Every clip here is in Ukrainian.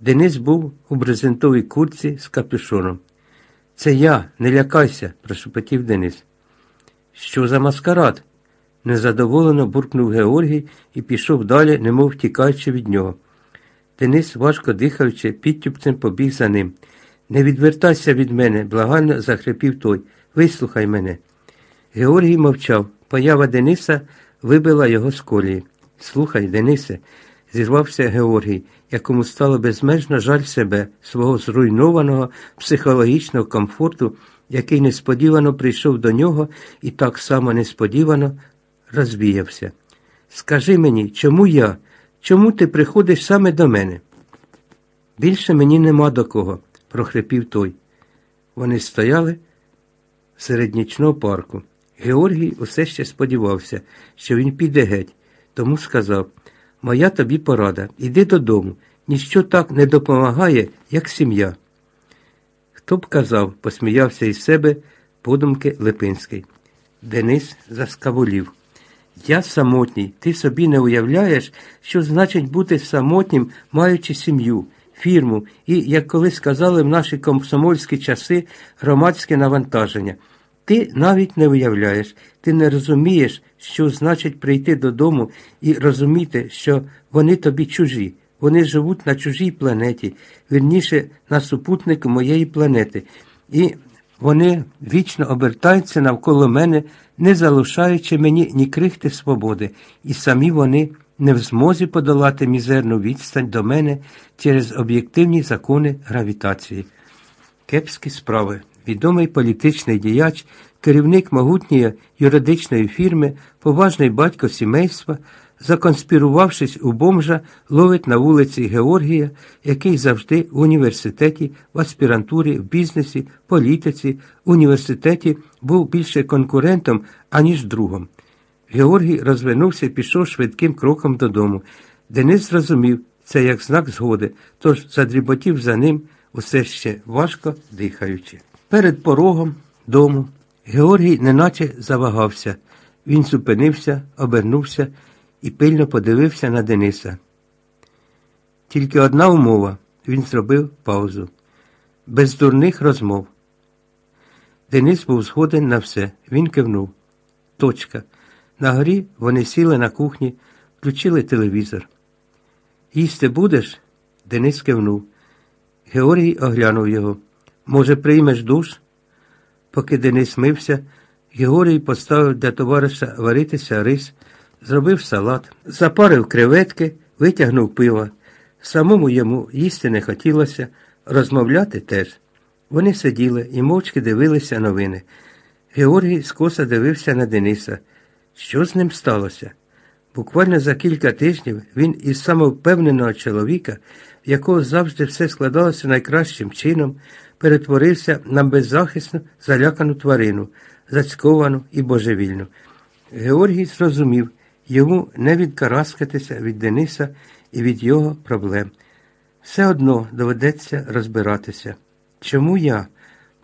Денис був у брезентовій курці з капюшоном. Це я, не лякайся, прошепотів Денис. Що за маскарад? незадоволено буркнув Георгій і пішов далі, немов втікаючи від нього. Денис, важко дихаючи, підтюпцем побіг за ним. Не відвертайся від мене, благально захрипів той. Вислухай мене. Георгій мовчав. Поява Дениса вибила його з колії. Слухай, Денисе, зірвався Георгій, якому стало безмежно жаль себе, свого зруйнованого психологічного комфорту, який несподівано прийшов до нього і так само несподівано розвіявся. Скажи мені, чому я? Чому ти приходиш саме до мене? Більше мені нема до кого, прохрипів той. Вони стояли серед нічного парку. Георгій усе ще сподівався, що він піде геть, тому сказав Моя тобі порада, іди додому. Ніщо так не допомагає, як сім'я. Хто б казав, посміявся із себе подумки Липинський. Денис заскавулів. Я самотній, ти собі не уявляєш, що значить бути самотнім, маючи сім'ю, фірму і, як колись казали в наші комсомольські часи, громадське навантаження. Ти навіть не уявляєш, ти не розумієш, що значить прийти додому і розуміти, що вони тобі чужі. Вони живуть на чужій планеті, вірніше на супутнику моєї планети. І вони вічно обертаються навколо мене, не залишаючи мені ні крихти свободи, і самі вони не в змозі подолати мізерну відстань до мене через об'єктивні закони гравітації. Кепські справи. Відомий політичний діяч, керівник могутньої юридичної фірми, поважний батько сімейства, законспірувавшись у бомжа, ловить на вулиці Георгія, який завжди в університеті, в аспірантурі, в бізнесі, політиці, університеті був більше конкурентом, аніж другом. Георгій розвернувся і пішов швидким кроком додому. Денис зрозумів це як знак згоди, тож задріботів за ним, усе ще важко дихаючи. Перед порогом дому Георгій неначе завагався. Він зупинився, обернувся і пильно подивився на Дениса. Тільки одна умова він зробив паузу. Без дурних розмов. Денис був згоден на все. Він кивнув. Точка. На горі вони сіли на кухні, включили телевізор. Їсти будеш? Денис кивнув. Георгій оглянув його. Може, приймеш душ? Поки Денис мився, Георгій поставив для товариша варитися рис, зробив салат, запарив креветки, витягнув пиво. Самому йому їсти не хотілося, розмовляти теж. Вони сиділи і мовчки дивилися новини. Георгій скоса дивився на Дениса. Що з ним сталося? Буквально за кілька тижнів він із самовпевненого чоловіка, в якого завжди все складалося найкращим чином, перетворився на беззахисну залякану тварину, зацьковану і божевільну. Георгій зрозумів, йому не відкараскатися від Дениса і від його проблем. Все одно доведеться розбиратися. Чому я?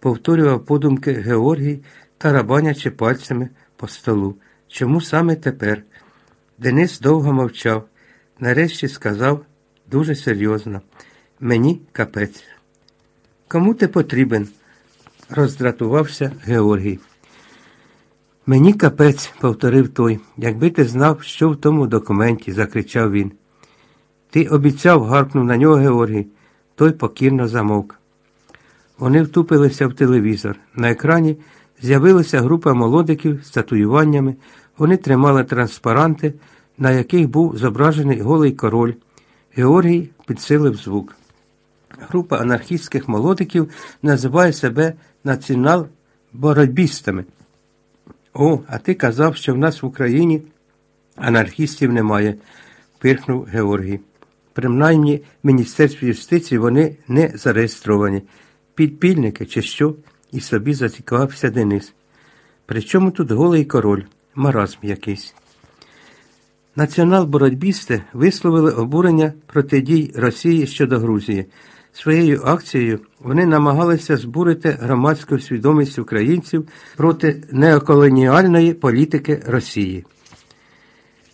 повторював подумки Георгій, тарабанячи пальцями по столу. Чому саме тепер? Денис довго мовчав, нарешті сказав дуже серйозно мені капець. Кому ти потрібен? роздратувався Георгій. Мені капець, повторив той, якби ти знав, що в тому документі, закричав він. Ти обіцяв, гаркнув на нього Георгій. Той покірно замовк. Вони втупилися в телевізор. На екрані з'явилася група молодиків з татуюваннями. Вони тримали транспаранти, на яких був зображений голий король. Георгій підсилив звук. Група анархістських молодиків називає себе націонал-боротьбістами. О, а ти казав, що в нас в Україні анархістів немає, пирхнув Георгій. Принаймні, в Міністерстві юстиції вони не зареєстровані. Підпільники чи що? І собі зацікавився Денис. Причому тут голий король, маразм якийсь. Націонал-боротьбісти висловили обурення проти дій Росії щодо Грузії. Своєю акцією вони намагалися збурити громадську свідомість українців проти неоколоніальної політики Росії.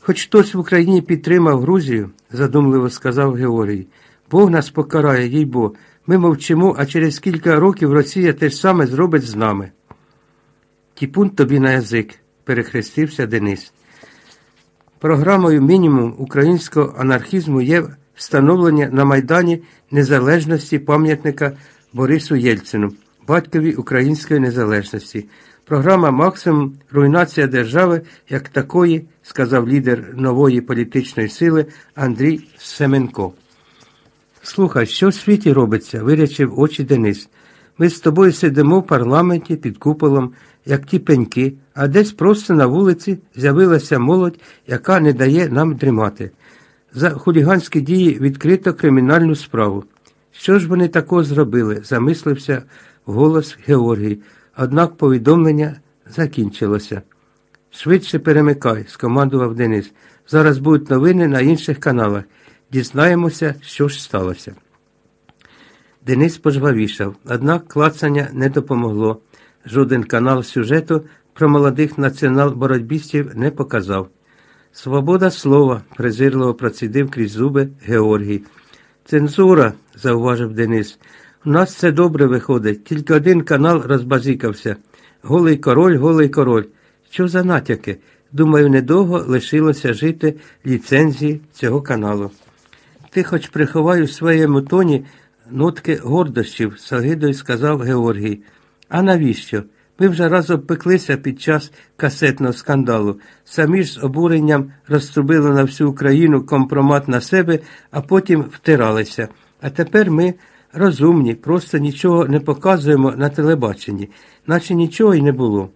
Хоч хтось в Україні підтримав Грузію, задумливо сказав Георгій, Бог нас покарає, їй бо. Ми мовчимо, а через кілька років Росія те ж саме зробить з нами. Тіпун тобі на язик, перехрестився Денис. Програмою мінімум українського анархізму є встановлення на Майдані Незалежності пам'ятника Борису Єльцину, батькові української незалежності. Програма максимум руйнація держави як такої, сказав лідер нової політичної сили Андрій Семенко. Слухай, що в світі робиться? вирячив очі Денис. Ми з тобою сидимо в парламенті під куполом, як ті пеньки, а десь просто на вулиці з'явилася молодь, яка не дає нам дрімати. За хуліганські дії відкрито кримінальну справу. Що ж вони такого зробили? замислився голос Георгій. Однак повідомлення закінчилося. Швидше перемикай, скомандував Денис. Зараз будуть новини на інших каналах. Дізнаємося, що ж сталося. Денис пожвавішав, однак клацання не допомогло. Жоден канал сюжету про молодих націонал-боротьбістів не показав. Свобода слова, презирливо процідив крізь зуби Георгій. Цензура, зауважив Денис. У нас це добре виходить, тільки один канал розбазікався. Голий король, голий король. Що за натяки? Думаю, недовго лишилося жити ліцензії цього каналу. Ти хоч приховай у своєму тоні нотки гордощів, з сказав Георгій. А навіщо? Ми вже раз обпеклися під час касетного скандалу. Самі ж з обуренням розтрубили на всю Україну компромат на себе, а потім втиралися. А тепер ми розумні, просто нічого не показуємо на телебаченні, наче нічого й не було.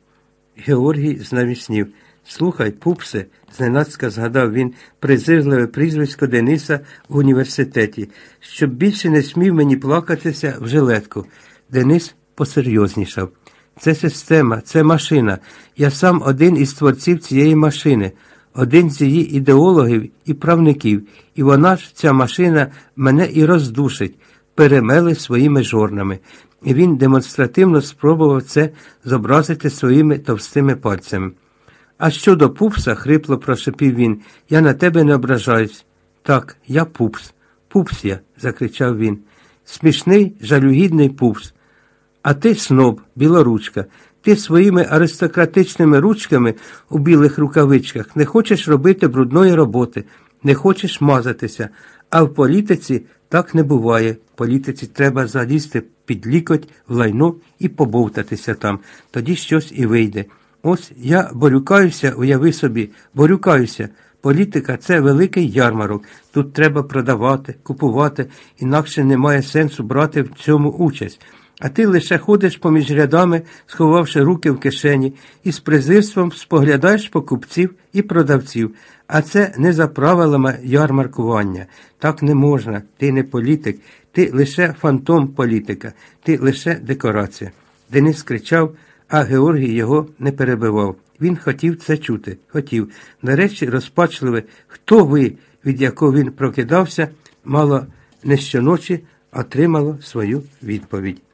Георгій знавіснів. Слухай, пупсе, зненацька згадав він презирливе прізвисько Дениса в університеті, щоб більше не смів мені плакатися в жилетку. Денис посерйознішав. Це система, це машина. Я сам один із творців цієї машини, один з її ідеологів і правників, і вона ж, ця машина, мене і роздушить, перемели своїми жорнами. І він демонстративно спробував це зобразити своїми товстими пальцями. А щодо пупса, хрипло прошепів він, я на тебе не ображаюсь. Так, я пупс. Пупс я, закричав він. Смішний, жалюгідний пупс. А ти сноб, білоручка, ти своїми аристократичними ручками у білих рукавичках не хочеш робити брудної роботи, не хочеш мазатися, а в політиці так не буває. В політиці треба залізти під лікоть в лайно і побовтатися там, тоді щось і вийде. Ось я борюкаюся, уяви собі, борюкаюся. Політика це великий ярмарок. Тут треба продавати, купувати, інакше немає сенсу брати в цьому участь. А ти лише ходиш поміж рядами, сховавши руки в кишені, і з презирством споглядаєш покупців і продавців. А це не за правилами ярмаркування. Так не можна. Ти не політик, ти лише фантом політика, ти лише декорація. Денис кричав, а Георгій його не перебивав. Він хотів це чути, хотів. Нарешті розпачливе, хто ви, від якого він прокидався, мало не щоночі отримало свою відповідь.